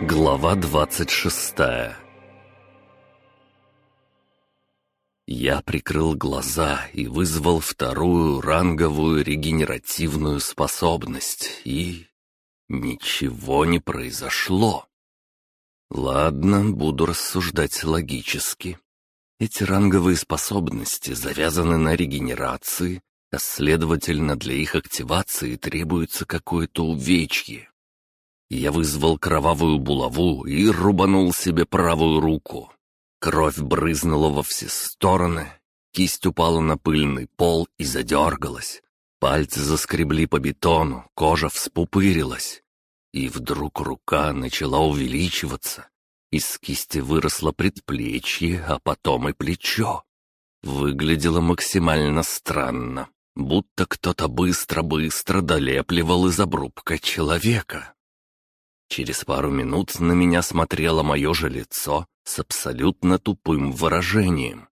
Глава двадцать шестая Я прикрыл глаза и вызвал вторую ранговую регенеративную способность, и... Ничего не произошло. Ладно, буду рассуждать логически. Эти ранговые способности завязаны на регенерации, а следовательно, для их активации требуется какое-то увечье. Я вызвал кровавую булаву и рубанул себе правую руку. Кровь брызнула во все стороны, кисть упала на пыльный пол и задергалась. Пальцы заскребли по бетону, кожа вспупырилась. И вдруг рука начала увеличиваться. Из кисти выросло предплечье, а потом и плечо. Выглядело максимально странно, будто кто-то быстро-быстро долепливал из обрубка человека. Через пару минут на меня смотрело мое же лицо с абсолютно тупым выражением.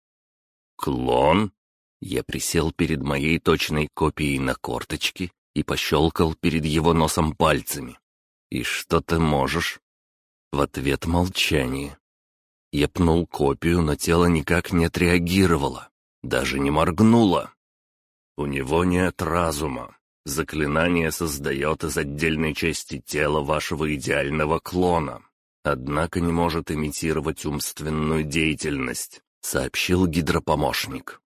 «Клон?» Я присел перед моей точной копией на корточки и пощелкал перед его носом пальцами. «И что ты можешь?» В ответ молчание. Я пнул копию, но тело никак не отреагировало, даже не моргнуло. «У него нет разума. Заклинание создает из отдельной части тела вашего идеального клона, однако не может имитировать умственную деятельность», — сообщил гидропомощник.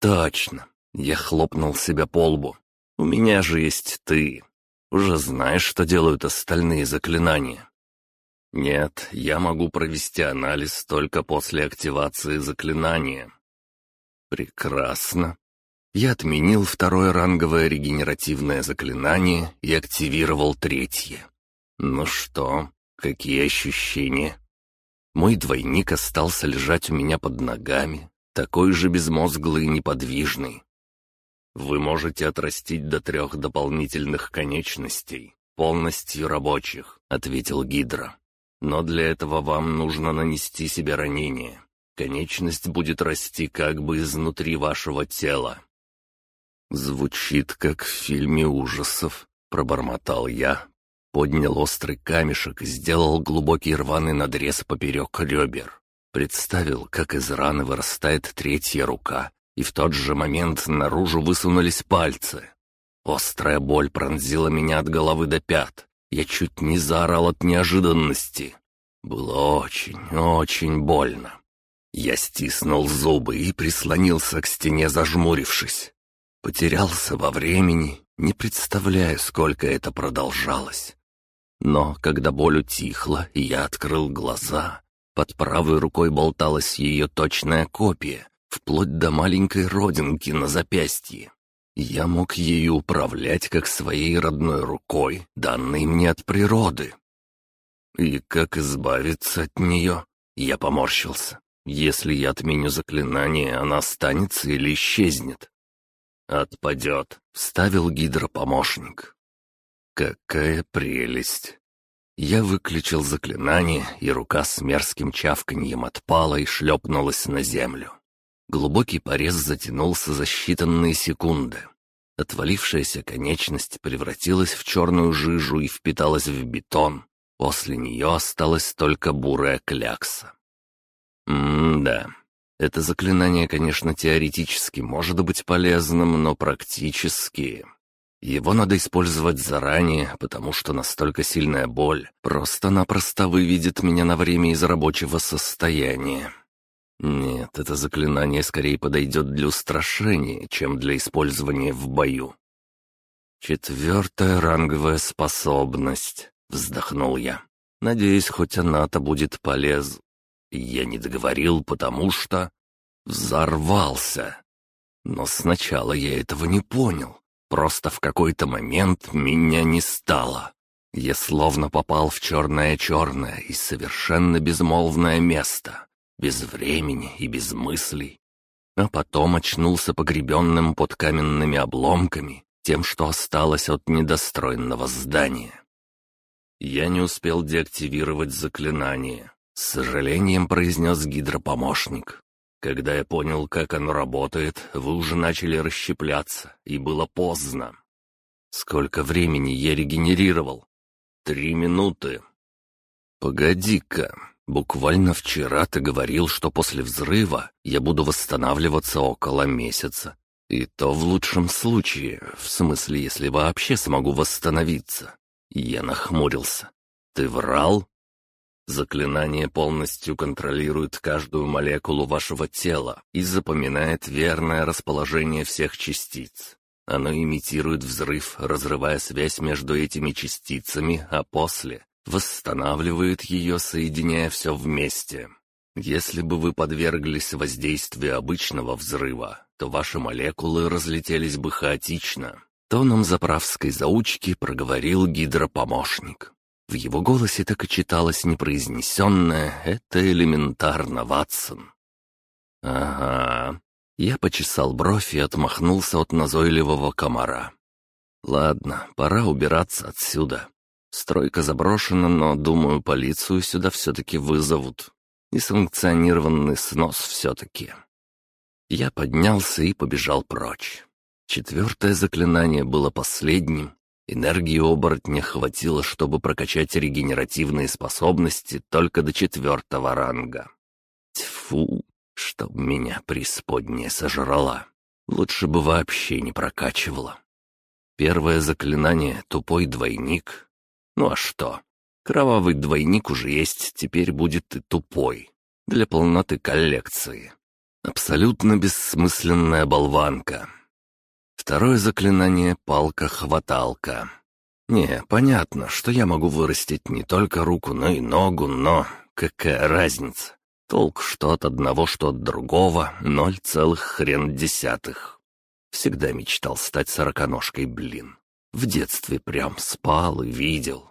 «Точно!» — я хлопнул себя по лбу. «У меня же есть ты. Уже знаешь, что делают остальные заклинания?» «Нет, я могу провести анализ только после активации заклинания». «Прекрасно я отменил второе ранговое регенеративное заклинание и активировал третье. Ну что, какие ощущения? Мой двойник остался лежать у меня под ногами, такой же безмозглый и неподвижный. Вы можете отрастить до трех дополнительных конечностей, полностью рабочих, ответил Гидра. Но для этого вам нужно нанести себе ранение. Конечность будет расти как бы изнутри вашего тела. «Звучит, как в фильме ужасов», — пробормотал я. Поднял острый камешек и сделал глубокий рваный надрез поперек ребер. Представил, как из раны вырастает третья рука, и в тот же момент наружу высунулись пальцы. Острая боль пронзила меня от головы до пят. Я чуть не заорал от неожиданности. Было очень, очень больно. Я стиснул зубы и прислонился к стене, зажмурившись. Потерялся во времени, не представляю, сколько это продолжалось. Но когда боль утихла, и я открыл глаза, под правой рукой болталась ее точная копия, вплоть до маленькой родинки на запястье. Я мог ею управлять как своей родной рукой, данной мне от природы. И как избавиться от нее? Я поморщился. Если я отменю заклинание, она останется или исчезнет? «Отпадет», — вставил гидропомощник. «Какая прелесть!» Я выключил заклинание, и рука с мерзким чавканьем отпала и шлепнулась на землю. Глубокий порез затянулся за считанные секунды. Отвалившаяся конечность превратилась в черную жижу и впиталась в бетон. После нее осталась только бурая клякса. М-да, это заклинание, конечно, теоретически может быть полезным, но практически... Его надо использовать заранее, потому что настолько сильная боль просто-напросто выведет меня на время из рабочего состояния. Нет, это заклинание скорее подойдет для устрашения, чем для использования в бою. «Четвертая ранговая способность», — вздохнул я. «Надеюсь, хоть она-то будет полез...» Я не договорил, потому что... Взорвался. Но сначала я этого не понял. Просто в какой-то момент меня не стало. Я словно попал в черное-черное и совершенно безмолвное место. Без времени и без мыслей. А потом очнулся погребенным под каменными обломками, тем, что осталось от недостроенного здания. Я не успел деактивировать заклинание. С сожалением произнес гидропомощник. Когда я понял, как оно работает, вы уже начали расщепляться, и было поздно. Сколько времени я регенерировал? Три минуты. «Погоди-ка, буквально вчера ты говорил, что после взрыва я буду восстанавливаться около месяца. И то в лучшем случае, в смысле, если вообще смогу восстановиться». Я нахмурился. «Ты врал?» Заклинание полностью контролирует каждую молекулу вашего тела и запоминает верное расположение всех частиц. Оно имитирует взрыв, разрывая связь между этими частицами, а после восстанавливает ее, соединяя все вместе. Если бы вы подверглись воздействию обычного взрыва, то ваши молекулы разлетелись бы хаотично. Тоном заправской заучки проговорил гидропомощник. В его голосе так и читалось непроизнесенное «Это элементарно, Ватсон». «Ага». Я почесал бровь и отмахнулся от назойливого комара. «Ладно, пора убираться отсюда. Стройка заброшена, но, думаю, полицию сюда все-таки вызовут. И санкционированный снос все-таки». Я поднялся и побежал прочь. Четвертое заклинание было последним. Энергии оборотня хватило, чтобы прокачать регенеративные способности только до четвертого ранга. Тьфу, чтоб меня преисподняя сожрала. Лучше бы вообще не прокачивала. Первое заклинание — тупой двойник. Ну а что? Кровавый двойник уже есть, теперь будет и тупой. Для полноты коллекции. Абсолютно бессмысленная болванка. Второе заклинание — палка-хваталка. Не, понятно, что я могу вырастить не только руку, но и ногу, но какая разница? Толк что от одного, что от другого — ноль целых хрен десятых. Всегда мечтал стать сороконожкой, блин. В детстве прям спал и видел.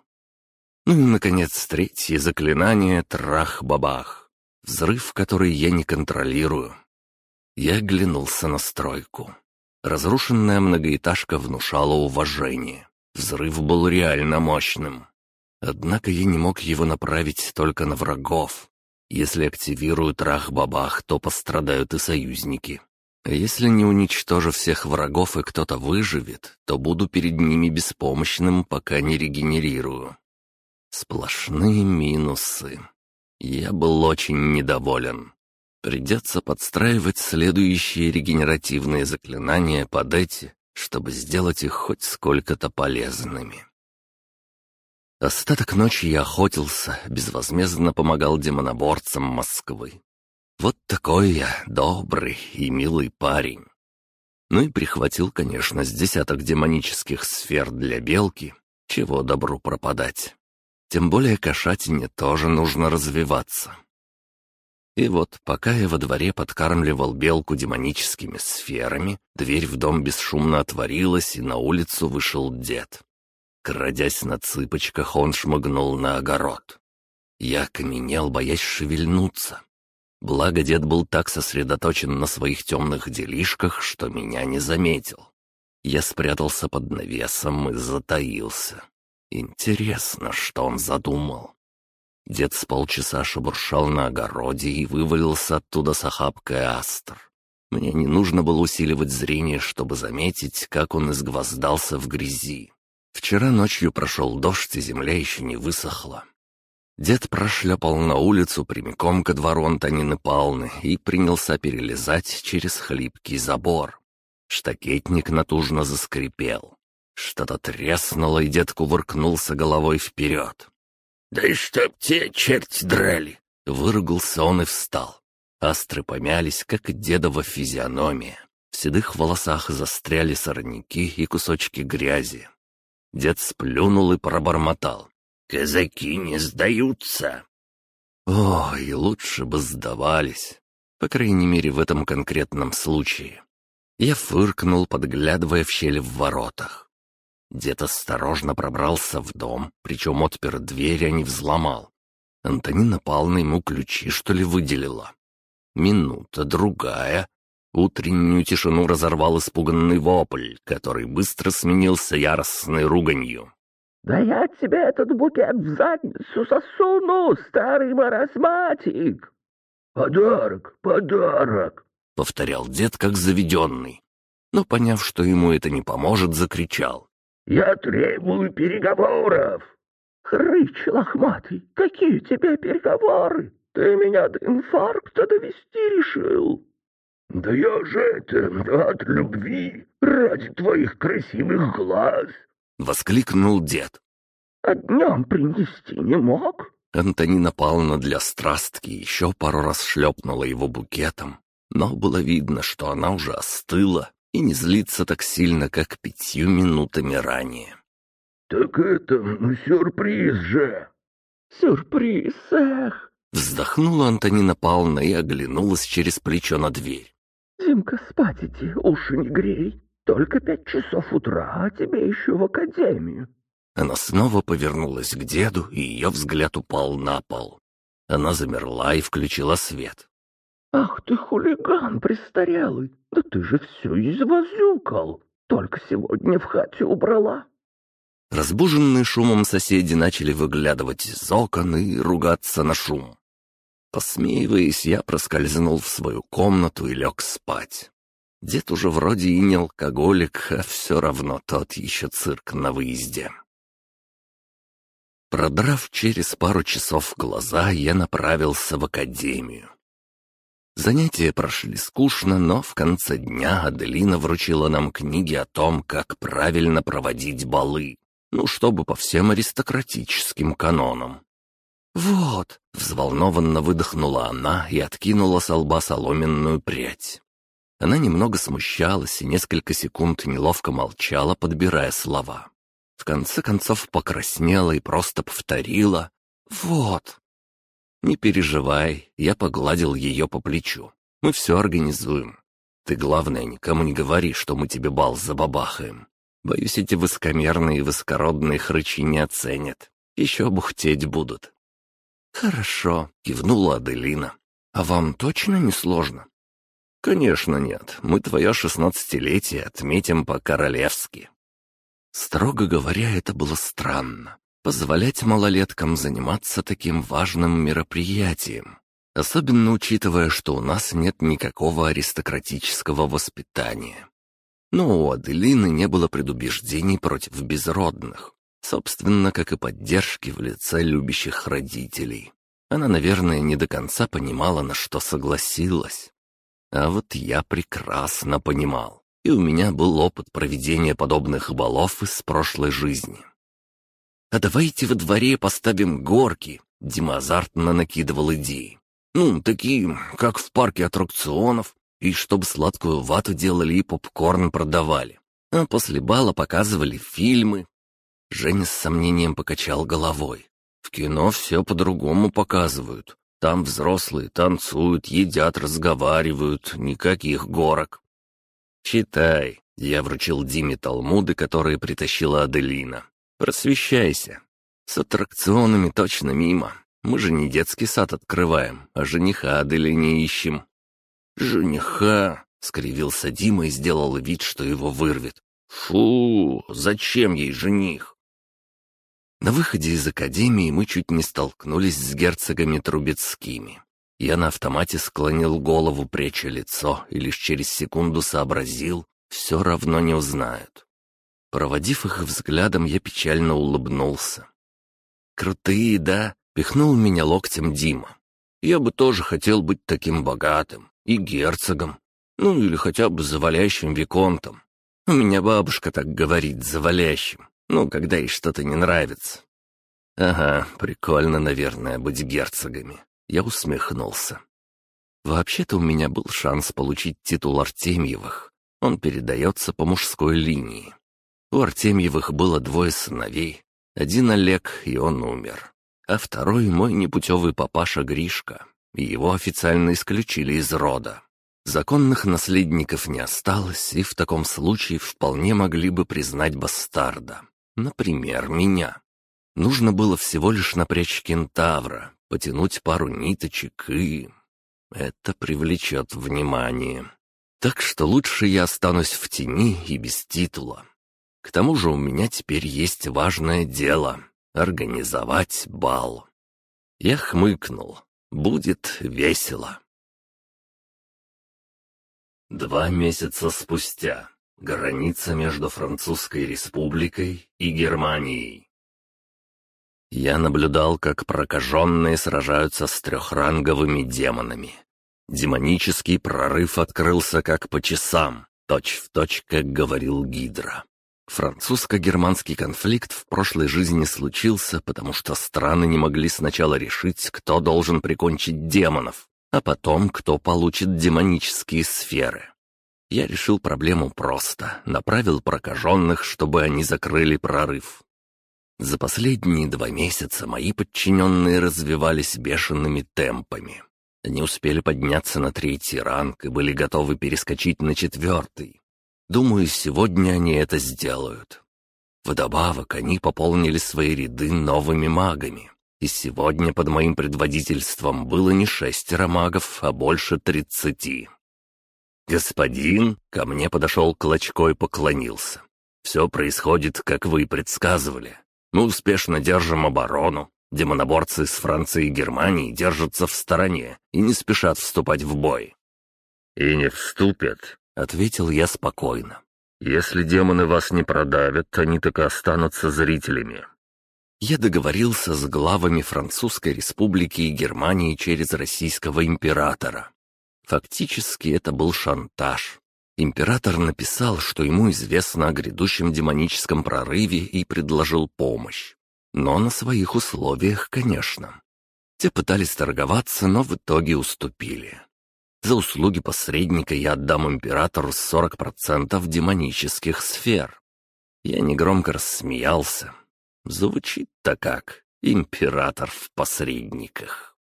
Ну и, наконец, третье заклинание — трах-бабах. Взрыв, который я не контролирую. Я оглянулся на стройку. Разрушенная многоэтажка внушала уважение. Взрыв был реально мощным. Однако я не мог его направить только на врагов. Если активируют Рах-Бабах, то пострадают и союзники. А если не уничтожу всех врагов и кто-то выживет, то буду перед ними беспомощным, пока не регенерирую. Сплошные минусы. Я был очень недоволен. Придется подстраивать следующие регенеративные заклинания под эти, чтобы сделать их хоть сколько-то полезными. Остаток ночи я охотился, безвозмездно помогал демоноборцам Москвы. Вот такой я добрый и милый парень. Ну и прихватил, конечно, с десяток демонических сфер для белки, чего добру пропадать. Тем более кошатине тоже нужно развиваться. И вот, пока я во дворе подкармливал белку демоническими сферами, дверь в дом бесшумно отворилась, и на улицу вышел дед. Крадясь на цыпочках, он шмыгнул на огород. Я каменел, боясь шевельнуться. Благо дед был так сосредоточен на своих темных делишках, что меня не заметил. Я спрятался под навесом и затаился. Интересно, что он задумал. Дед с полчаса шебуршал на огороде и вывалился оттуда с охапкой астр. Мне не нужно было усиливать зрение, чтобы заметить, как он изгвоздался в грязи. Вчера ночью прошел дождь, и земля еще не высохла. Дед прошлепал на улицу прямиком ко двору Антонины Павловны и принялся перелезать через хлипкий забор. Штакетник натужно заскрипел. Что-то треснуло, и дед кувыркнулся головой вперед. «Да и чтоб те черти драли!» Выругался он и встал. Астры помялись, как и дедова физиономия. В седых волосах застряли сорняки и кусочки грязи. Дед сплюнул и пробормотал. «Казаки не сдаются!» Ой, лучше бы сдавались. По крайней мере, в этом конкретном случае. Я фыркнул, подглядывая в щель в воротах. Дед осторожно пробрался в дом, причем отпер дверь, а не взломал. Антонина Павловна ему ключи, что ли, выделила. Минута, другая. Утреннюю тишину разорвал испуганный вопль, который быстро сменился яростной руганью. «Да я тебе этот букет в задницу сосуну, старый маразматик!» «Подарок, подарок!» — повторял дед, как заведенный. Но, поняв, что ему это не поможет, закричал. Я требую переговоров. Хрыч лохматый, какие тебе переговоры? Ты меня до инфаркта довести решил?» «Да я же это от любви, ради твоих красивых глаз!» — воскликнул дед. «А днем принести не мог?» Антонина Павловна для страстки еще пару раз шлепнула его букетом, но было видно, что она уже остыла и не злится так сильно, как пятью минутами ранее. «Так это ну, сюрприз же!» «Сюрприз, эх!» Вздохнула Антонина Павловна и оглянулась через плечо на дверь. «Димка, спать иди, уши не грей. Только пять часов утра, а тебе еще в академию». Она снова повернулась к деду, и ее взгляд упал на пол. Она замерла и включила свет. «Ах ты хулиган престарелый! Да ты же все извозюкал! Только сегодня в хате убрала!» Разбуженные шумом соседи начали выглядывать из окон и ругаться на шум. Посмеиваясь, я проскользнул в свою комнату и лег спать. Дед уже вроде и не алкоголик, а все равно тот еще цирк на выезде. Продрав через пару часов глаза, я направился в академию. Занятия прошли скучно, но в конце дня Аделина вручила нам книги о том, как правильно проводить балы, ну, чтобы по всем аристократическим канонам. «Вот!» — взволнованно выдохнула она и откинула с лба соломенную прядь. Она немного смущалась и несколько секунд неловко молчала, подбирая слова. В конце концов покраснела и просто повторила «Вот!» «Не переживай, я погладил ее по плечу. Мы все организуем. Ты, главное, никому не говори, что мы тебе бал забабахаем. Боюсь, эти высокомерные и высокородные хрычи не оценят. Еще бухтеть будут». «Хорошо», — кивнула Аделина. «А вам точно не сложно?» «Конечно нет. Мы твое шестнадцатилетие отметим по-королевски». Строго говоря, это было странно позволять малолеткам заниматься таким важным мероприятием, особенно учитывая, что у нас нет никакого аристократического воспитания. Но у Аделины не было предубеждений против безродных, собственно, как и поддержки в лице любящих родителей. Она, наверное, не до конца понимала, на что согласилась. А вот я прекрасно понимал, и у меня был опыт проведения подобных балов из прошлой жизни. «А давайте во дворе поставим горки», — Дима азартно накидывал идеи. «Ну, такие, как в парке аттракционов, и чтобы сладкую вату делали и попкорн продавали. А после бала показывали фильмы». Женя с сомнением покачал головой. «В кино все по-другому показывают. Там взрослые танцуют, едят, разговаривают, никаких горок». «Читай», — я вручил Диме талмуды, которые притащила Аделина. Просвещайся. С аттракционами точно мимо. Мы же не детский сад открываем, а жениха Адели не ищем». «Жениха!» — скривился Дима и сделал вид, что его вырвет. «Фу, зачем ей жених?» На выходе из академии мы чуть не столкнулись с герцогами Трубецкими. Я на автомате склонил голову, пряча лицо, и лишь через секунду сообразил, все равно не узнают. Проводив их взглядом, я печально улыбнулся. «Крутые, да?» — пихнул меня локтем Дима. «Я бы тоже хотел быть таким богатым и герцогом, ну или хотя бы завалящим виконтом. У меня бабушка так говорит, завалящим, ну, когда ей что-то не нравится». «Ага, прикольно, наверное, быть герцогами». Я усмехнулся. Вообще-то у меня был шанс получить титул Артемьевых. Он передается по мужской линии. У Артемьевых было двое сыновей. Один Олег, и он умер. А второй мой непутевый папаша Гришка. Его официально исключили из рода. Законных наследников не осталось, и в таком случае вполне могли бы признать бастарда. Например, меня. Нужно было всего лишь напрячь кентавра, потянуть пару ниточек и... Это привлечет внимание. Так что лучше я останусь в тени и без титула. К тому же у меня теперь есть важное дело — организовать бал. Я хмыкнул. Будет весело. Два месяца спустя. Граница между Французской Республикой и Германией. Я наблюдал, как прокаженные сражаются с трехранговыми демонами. Демонический прорыв открылся как по часам, точь в точь, как говорил Гидра. Французско-германский конфликт в прошлой жизни случился, потому что страны не могли сначала решить, кто должен прикончить демонов, а потом, кто получит демонические сферы. Я решил проблему просто, направил прокаженных, чтобы они закрыли прорыв. За последние два месяца мои подчиненные развивались бешеными темпами. Они успели подняться на третий ранг и были готовы перескочить на четвертый. Думаю, сегодня они это сделают. Вдобавок, они пополнили свои ряды новыми магами. И сегодня под моим предводительством было не шестеро магов, а больше тридцати. «Господин!» — ко мне подошел Клочко и поклонился. «Все происходит, как вы и предсказывали. Мы успешно держим оборону. Демоноборцы из Франции и Германии держатся в стороне и не спешат вступать в бой». «И не вступят», Ответил я спокойно. «Если демоны вас не продавят, они так и останутся зрителями». Я договорился с главами Французской республики и Германии через российского императора. Фактически это был шантаж. Император написал, что ему известно о грядущем демоническом прорыве и предложил помощь. Но на своих условиях, конечно. Те пытались торговаться, но в итоге уступили. За услуги посредника я отдам императору 40% демонических сфер. Я негромко рассмеялся. Звучит-то как император в посредниках.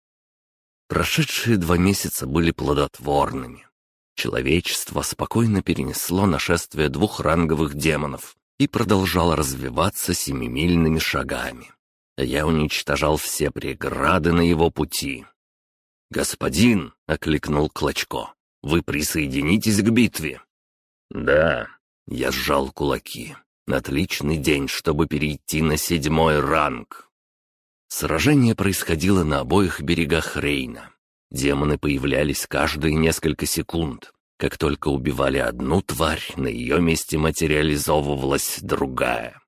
Прошедшие два месяца были плодотворными. Человечество спокойно перенесло нашествие двухранговых демонов и продолжало развиваться семимильными шагами. Я уничтожал все преграды на его пути, «Господин!» — окликнул Клочко. «Вы присоединитесь к битве?» «Да». Я сжал кулаки. «Отличный день, чтобы перейти на седьмой ранг». Сражение происходило на обоих берегах Рейна. Демоны появлялись каждые несколько секунд. Как только убивали одну тварь, на ее месте материализовывалась другая.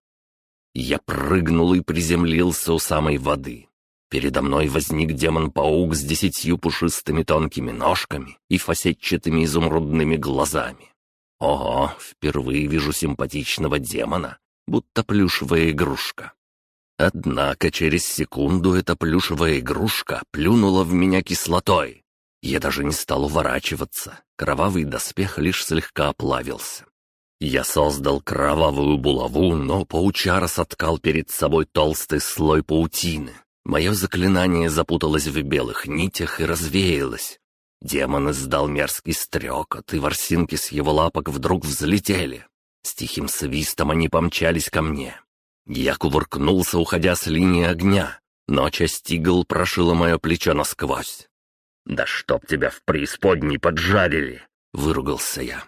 Я прыгнул и приземлился у самой воды. Передо мной возник демон-паук с десятью пушистыми тонкими ножками и фасетчатыми изумрудными глазами. Ого, впервые вижу симпатичного демона, будто плюшевая игрушка. Однако через секунду эта плюшевая игрушка плюнула в меня кислотой. Я даже не стал уворачиваться, кровавый доспех лишь слегка оплавился. Я создал кровавую булаву, но паучара соткал перед собой толстый слой паутины, Мое заклинание запуталось в белых нитях и развеялось. Демон издал мерзкий стрекот, и ворсинки с его лапок вдруг взлетели. С тихим свистом они помчались ко мне. Я кувыркнулся, уходя с линии огня, но часть игл прошила мое плечо насквозь. «Да чтоб тебя в преисподней поджарили!» — выругался я.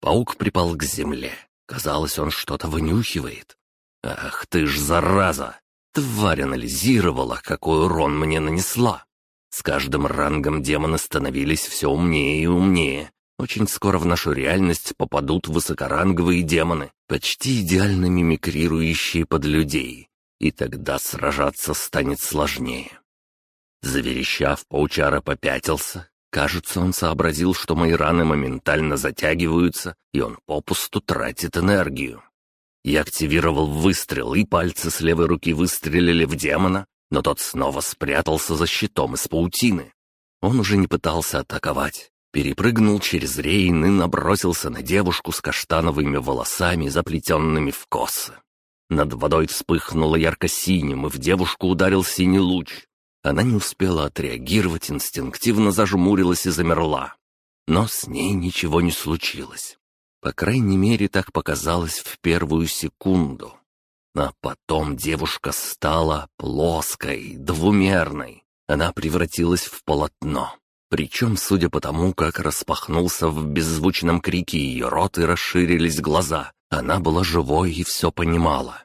Паук припал к земле. Казалось, он что-то вынюхивает. «Ах ты ж, зараза! Тварь анализировала, какой урон мне нанесла. С каждым рангом демоны становились все умнее и умнее. Очень скоро в нашу реальность попадут высокоранговые демоны, почти идеально мимикрирующие под людей. И тогда сражаться станет сложнее. Заверещав, паучара попятился. Кажется, он сообразил, что мои раны моментально затягиваются, и он попусту тратит энергию. Я активировал выстрел, и пальцы с левой руки выстрелили в демона, но тот снова спрятался за щитом из паутины. Он уже не пытался атаковать. Перепрыгнул через рейн и набросился на девушку с каштановыми волосами, заплетенными в косы. Над водой вспыхнуло ярко-синим, и в девушку ударил синий луч. Она не успела отреагировать, инстинктивно зажмурилась и замерла. Но с ней ничего не случилось. По крайней мере, так показалось в первую секунду. А потом девушка стала плоской, двумерной. Она превратилась в полотно. Причем, судя по тому, как распахнулся в беззвучном крике ее рот и расширились глаза, она была живой и все понимала.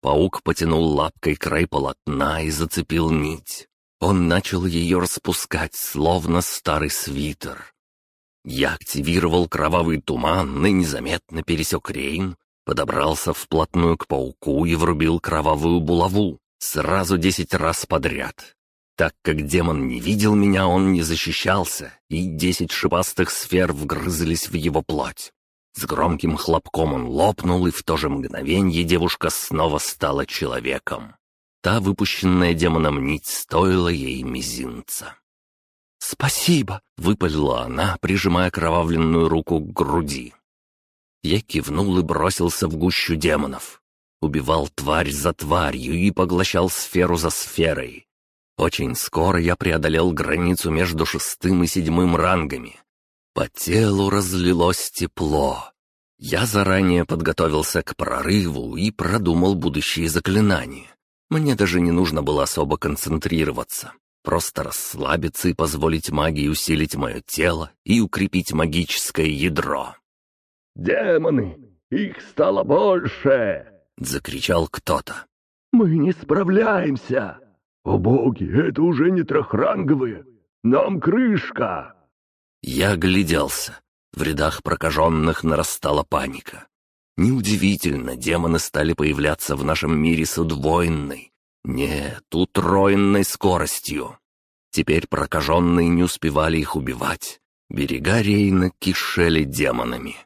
Паук потянул лапкой край полотна и зацепил нить. Он начал ее распускать, словно старый свитер. Я активировал кровавый туман и незаметно пересек Рейн, подобрался вплотную к пауку и врубил кровавую булаву. Сразу десять раз подряд. Так как демон не видел меня, он не защищался, и десять шипастых сфер вгрызлись в его плоть. С громким хлопком он лопнул, и в то же мгновенье девушка снова стала человеком. Та выпущенная демоном нить стоила ей мизинца. «Спасибо!» — выпалила она, прижимая кровавленную руку к груди. Я кивнул и бросился в гущу демонов. Убивал тварь за тварью и поглощал сферу за сферой. Очень скоро я преодолел границу между шестым и седьмым рангами. По телу разлилось тепло. Я заранее подготовился к прорыву и продумал будущие заклинания. Мне даже не нужно было особо концентрироваться. Просто расслабиться и позволить магии усилить мое тело и укрепить магическое ядро. «Демоны! Их стало больше!» — закричал кто-то. «Мы не справляемся! О боги, это уже не трехранговые! Нам крышка!» Я огляделся. В рядах прокаженных нарастала паника. Неудивительно, демоны стали появляться в нашем мире с удвоенной, нет, утроенной скоростью. Теперь прокаженные не успевали их убивать. Берега Рейна кишели демонами.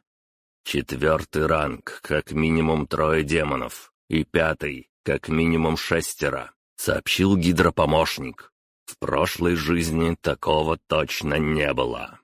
Четвертый ранг, как минимум трое демонов. И пятый, как минимум шестеро, сообщил гидропомощник. В прошлой жизни такого точно не было.